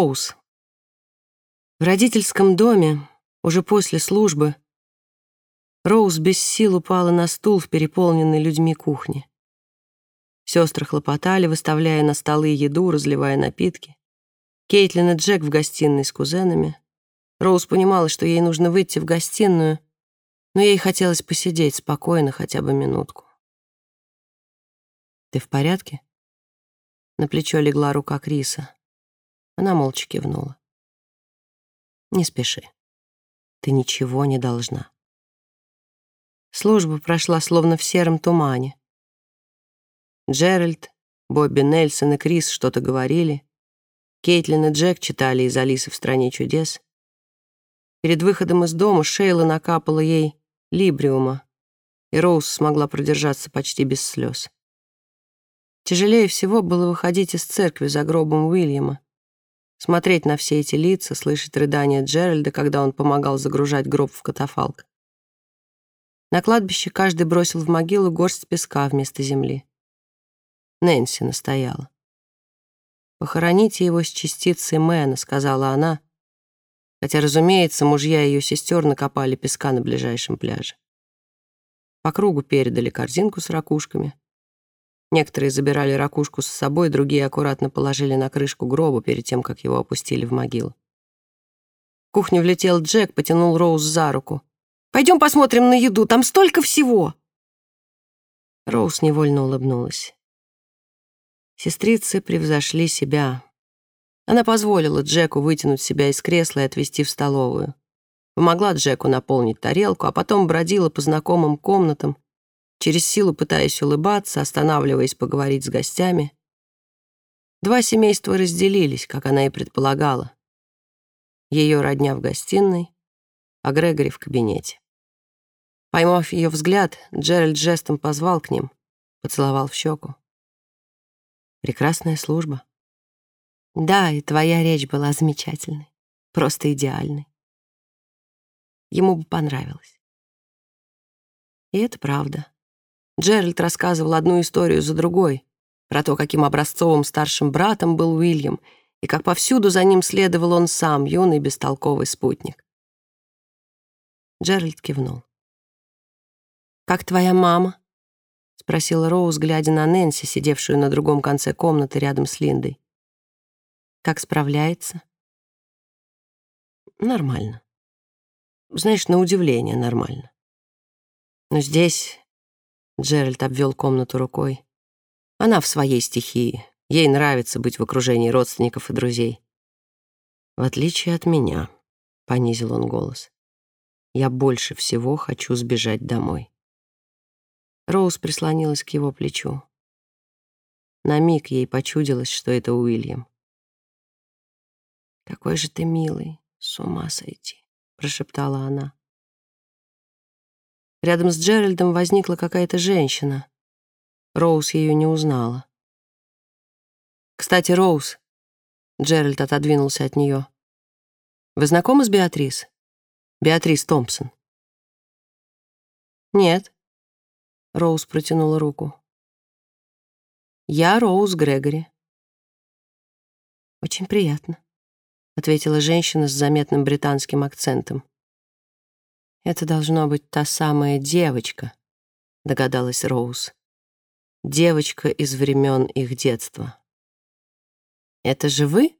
Роуз. В родительском доме, уже после службы, Роуз без сил упала на стул в переполненной людьми кухне. Сестры хлопотали, выставляя на столы еду, разливая напитки. Кейтлин и Джек в гостиной с кузенами. Роуз понимала, что ей нужно выйти в гостиную, но ей хотелось посидеть спокойно хотя бы минутку. «Ты в порядке?» На плечо легла рука Криса. Она молча кивнула. «Не спеши. Ты ничего не должна». Служба прошла словно в сером тумане. Джеральд, Бобби Нельсон и Крис что-то говорили. Кейтлин и Джек читали из «Алисы в стране чудес». Перед выходом из дома Шейла накапала ей либриума, и Роуз смогла продержаться почти без слез. Тяжелее всего было выходить из церкви за гробом Уильяма, смотреть на все эти лица, слышать рыдания Джеральда, когда он помогал загружать гроб в катафалк. На кладбище каждый бросил в могилу горсть песка вместо земли. Нэнси настояла. «Похороните его с частицей Мэна», — сказала она, хотя, разумеется, мужья ее сестер накопали песка на ближайшем пляже. По кругу передали корзинку с ракушками. Некоторые забирали ракушку с собой, другие аккуратно положили на крышку гроба перед тем, как его опустили в могилу. В кухню влетел Джек, потянул Роуз за руку. «Пойдем посмотрим на еду, там столько всего!» Роуз невольно улыбнулась. Сестрицы превзошли себя. Она позволила Джеку вытянуть себя из кресла и отвезти в столовую. Помогла Джеку наполнить тарелку, а потом бродила по знакомым комнатам, через силу пытаясь улыбаться, останавливаясь поговорить с гостями. Два семейства разделились, как она и предполагала. Ее родня в гостиной, а Грегори в кабинете. Поймав ее взгляд, Джеральд жестом позвал к ним, поцеловал в щеку. «Прекрасная служба». «Да, и твоя речь была замечательной, просто идеальной. Ему бы понравилось». И это правда. Джеральд рассказывал одну историю за другой, про то, каким образцовым старшим братом был Уильям, и как повсюду за ним следовал он сам, юный бестолковый спутник. Джеральд кивнул. «Как твоя мама?» — спросила Роуз, глядя на Нэнси, сидевшую на другом конце комнаты рядом с Линдой. «Как справляется?» «Нормально. Знаешь, на удивление нормально. Но здесь Джеральд обвел комнату рукой. Она в своей стихии. Ей нравится быть в окружении родственников и друзей. В отличие от меня, понизил он голос. Я больше всего хочу сбежать домой. Роуз прислонилась к его плечу. На миг ей почудилось, что это Уильям. «Какой же ты милый, с ума сойти», — прошептала она. Рядом с Джеральдом возникла какая-то женщина. Роуз ее не узнала. «Кстати, Роуз», — Джеральд отодвинулся от нее, «вы знакомы с Беатрис? Беатрис Томпсон?» «Нет», — Роуз протянула руку. «Я Роуз Грегори». «Очень приятно», — ответила женщина с заметным британским акцентом. «Это должно быть та самая девочка», — догадалась Роуз. «Девочка из времен их детства». «Это же вы?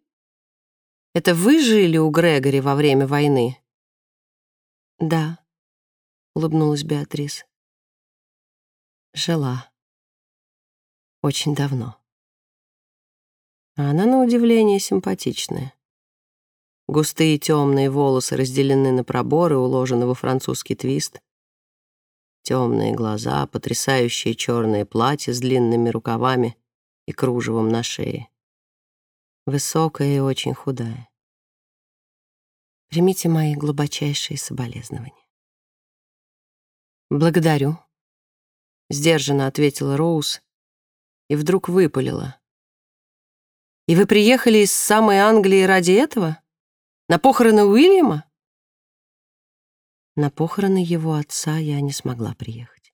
Это вы жили у Грегори во время войны?» «Да», — улыбнулась Беатрис. «Жила. Очень давно». А она, на удивление, симпатичная. Густые темные волосы разделены на проборы, уложены во французский твист. Темные глаза, потрясающее черное платье с длинными рукавами и кружевом на шее. Высокая и очень худая. Примите мои глубочайшие соболезнования. «Благодарю», — сдержанно ответила Роуз и вдруг выпалила. «И вы приехали из самой Англии ради этого?» На похороны Уильяма? На похороны его отца я не смогла приехать,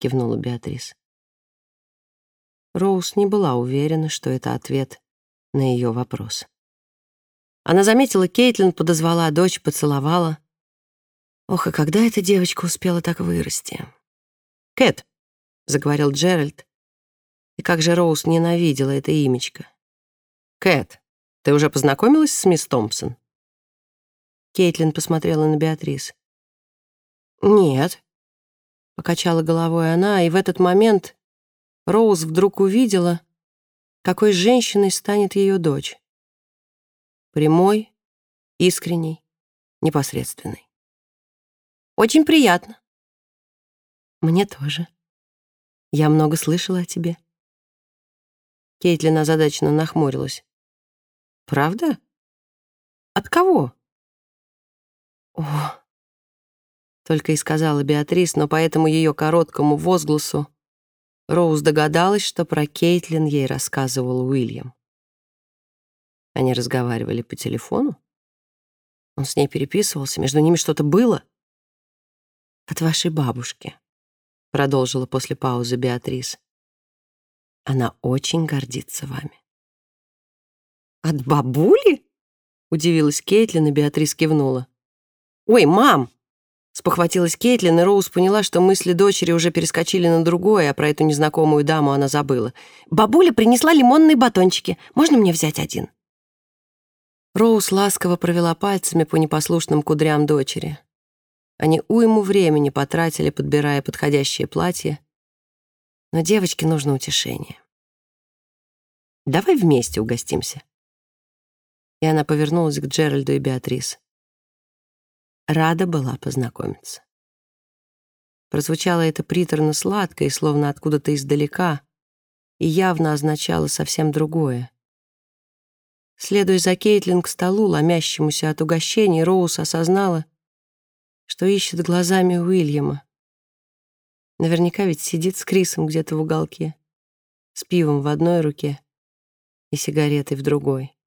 кивнула Беатрис. Роуз не была уверена, что это ответ на ее вопрос. Она заметила Кейтлин, подозвала дочь, поцеловала. Ох, и когда эта девочка успела так вырасти? «Кэт», — заговорил Джеральд, и как же Роуз ненавидела это имечко. «Кэт, ты уже познакомилась с мисс Томпсон?» Кейтлин посмотрела на Беатрис. «Нет», — покачала головой она, и в этот момент Роуз вдруг увидела, какой женщиной станет ее дочь. Прямой, искренней, непосредственной. «Очень приятно». «Мне тоже. Я много слышала о тебе». Кейтлин озадаченно нахмурилась. «Правда? От кого?» «О!» Только и сказала Беатрис, но по этому ее короткому возгласу Роуз догадалась, что про Кейтлин ей рассказывал Уильям. Они разговаривали по телефону. Он с ней переписывался, между ними что-то было. «От вашей бабушки», — продолжила после паузы Беатрис. Она очень гордится вами». «От бабули?» — удивилась Кейтлин, и Беатрис кивнула. «Ой, мам!» — спохватилась Кейтлин, и Роуз поняла, что мысли дочери уже перескочили на другое, а про эту незнакомую даму она забыла. «Бабуля принесла лимонные батончики. Можно мне взять один?» Роуз ласково провела пальцами по непослушным кудрям дочери. Они уйму времени потратили, подбирая подходящее платье, но девочке нужно утешение. Давай вместе угостимся. И она повернулась к Джеральду и Беатрис. Рада была познакомиться. Прозвучало это приторно-сладко и словно откуда-то издалека, и явно означало совсем другое. Следуя за Кейтлин к столу, ломящемуся от угощений, Роуз осознала, что ищет глазами Уильяма. Наверняка ведь сидит с Крисом где-то в уголке, с пивом в одной руке и сигаретой в другой.